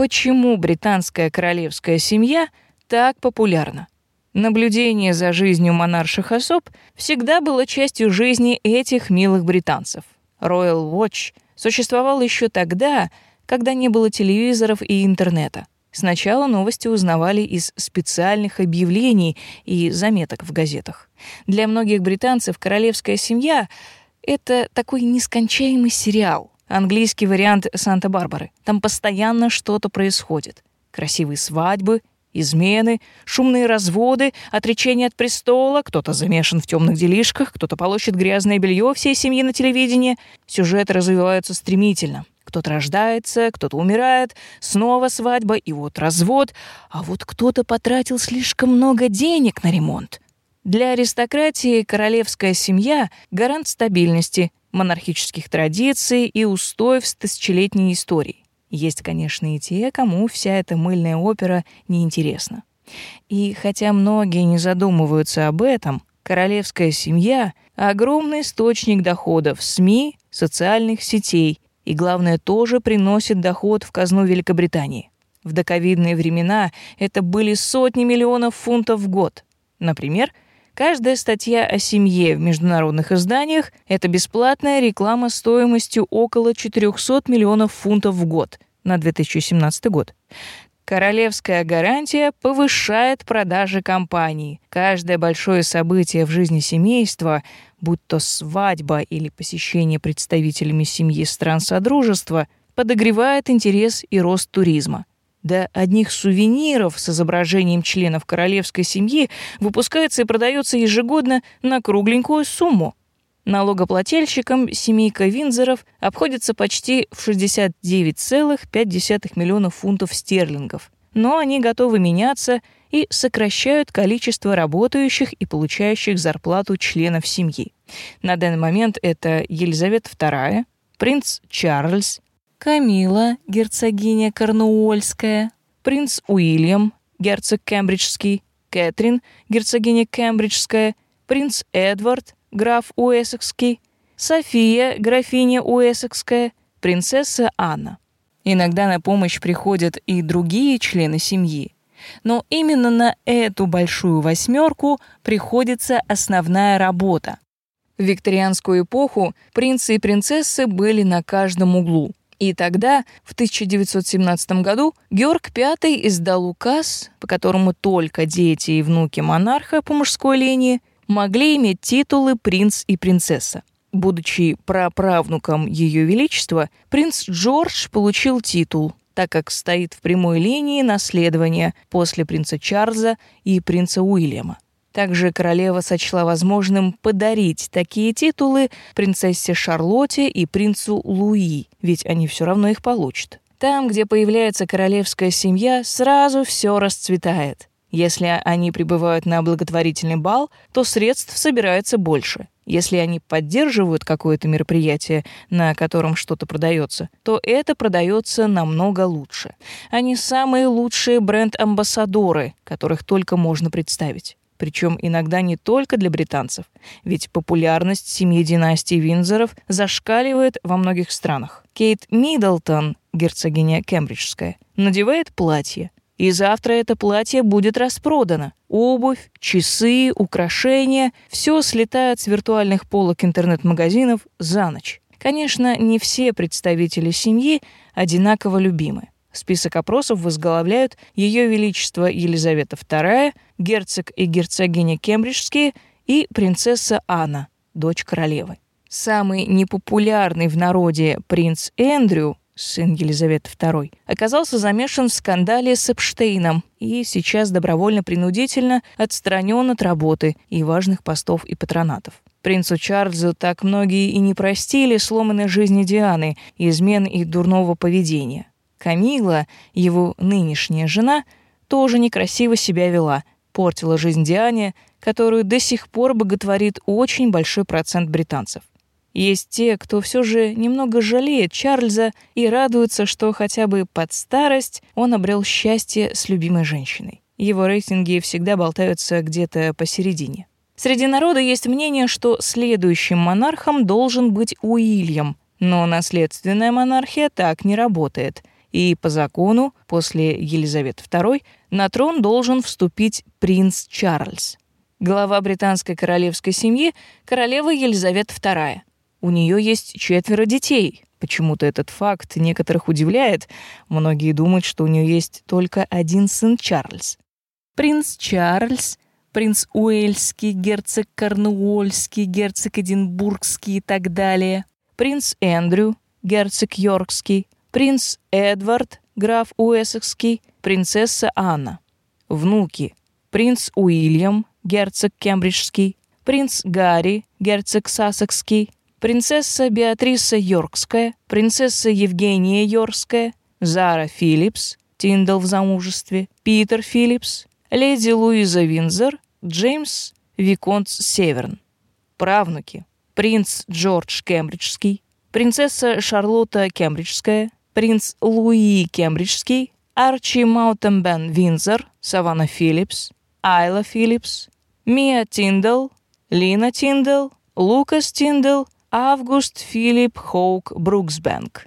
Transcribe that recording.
почему британская королевская семья так популярна. Наблюдение за жизнью монарших особ всегда было частью жизни этих милых британцев. Royal Watch существовал еще тогда, когда не было телевизоров и интернета. Сначала новости узнавали из специальных объявлений и заметок в газетах. Для многих британцев королевская семья — это такой нескончаемый сериал, английский вариант Санта-Барбары. Там постоянно что-то происходит. Красивые свадьбы, измены, шумные разводы, отречение от престола, кто-то замешан в темных делишках, кто-то полощет грязное белье всей семьи на телевидении. Сюжеты развиваются стремительно. Кто-то рождается, кто-то умирает, снова свадьба и вот развод, а вот кто-то потратил слишком много денег на ремонт. Для аристократии королевская семья — гарант стабильности, монархических традиций и устоев с тысячелетней историей. Есть, конечно, и те, кому вся эта мыльная опера неинтересна. И хотя многие не задумываются об этом, королевская семья — огромный источник доходов СМИ, социальных сетей и, главное, тоже приносит доход в казну Великобритании. В доковидные времена это были сотни миллионов фунтов в год. Например, каждая статья о семье в международных изданиях — это бесплатная реклама стоимостью около 400 миллионов фунтов в год на 2017 год. Королевская гарантия повышает продажи компании. Каждое большое событие в жизни семейства, будь то свадьба или посещение представителями семьи стран Содружества, подогревает интерес и рост туризма. До одних сувениров с изображением членов королевской семьи выпускается и продается ежегодно на кругленькую сумму. Налогоплательщикам семейка Винзоров обходится почти в 69,5 миллионов фунтов стерлингов. Но они готовы меняться и сокращают количество работающих и получающих зарплату членов семьи. На данный момент это Елизавета II, принц Чарльз, Камила, герцогиня Корнуольская, принц Уильям, герцог Кембриджский, Кэтрин, герцогиня Кембриджская, принц Эдвард, граф Уэссекский, София, графиня Уэссекская, принцесса Анна. Иногда на помощь приходят и другие члены семьи. Но именно на эту большую восьмерку приходится основная работа. В викторианскую эпоху принцы и принцессы были на каждом углу. И тогда, в 1917 году, Георг V издал указ, по которому только дети и внуки монарха по мужской линии могли иметь титулы принц и принцесса. Будучи праправнуком Ее Величества, принц Джордж получил титул, так как стоит в прямой линии наследования после принца Чарльза и принца Уильяма. Также королева сочла возможным подарить такие титулы принцессе Шарлотте и принцу Луи, ведь они все равно их получат. Там, где появляется королевская семья, сразу все расцветает. Если они прибывают на благотворительный бал, то средств собирается больше. Если они поддерживают какое-то мероприятие, на котором что-то продается, то это продается намного лучше. Они самые лучшие бренд-амбассадоры, которых только можно представить. Причем иногда не только для британцев, ведь популярность семьи династии Винзоров зашкаливает во многих странах. Кейт Миддлтон, герцогиня Кембриджская, надевает платье, и завтра это платье будет распродано. Обувь, часы, украшения — все слетает с виртуальных полок интернет-магазинов за ночь. Конечно, не все представители семьи одинаково любимы. Список опросов возглавляют Ее Величество Елизавета II, герцог и герцогиня Кембриджские и принцесса Анна, дочь королевы. Самый непопулярный в народе принц Эндрю сын Елизаветы II, оказался замешан в скандале с Эпштейном и сейчас добровольно-принудительно отстранен от работы и важных постов и патронатов. Принцу Чарльзу так многие и не простили сломанной жизни Дианы, измен и дурного поведения. Камила, его нынешняя жена, тоже некрасиво себя вела, портила жизнь Диане, которую до сих пор боготворит очень большой процент британцев. Есть те, кто все же немного жалеет Чарльза и радуется, что хотя бы под старость он обрел счастье с любимой женщиной. Его рейтинги всегда болтаются где-то посередине. Среди народа есть мнение, что следующим монархом должен быть Уильям, но наследственная монархия так не работает. И по закону после Елизаветы II на трон должен вступить принц Чарльз. Глава британской королевской семьи – королева Елизавета II. У нее есть четверо детей. Почему-то этот факт некоторых удивляет. Многие думают, что у нее есть только один сын Чарльз. Принц Чарльз, принц Уэльский, герцог Корнуольский, герцог Эдинбургский и так далее. Принц Эндрю, герцог Йоркский, принц Эдвард, граф Уэссекский, принцесса Анна. Внуки. Принц Уильям, герцог Кембриджский, принц Гарри, герцог Сассекский, принцесса Беатриса Йоркская, принцесса Евгения Йоркская, Зара Филлипс, Тиндал в замужестве, Питер Филлипс, леди Луиза Винзор, Джеймс Виконт Северн. Правнуки. Принц Джордж Кембриджский, принцесса Шарлотта Кембриджская, принц Луи Кембриджский, Арчи Маунтбеттен-Виндзор, Саванна Филлипс, Айла Филлипс, Мия Тиндал, Лена Тиндал, Лукас Тиндал, Август Филипп Хоук Бруксбэнк.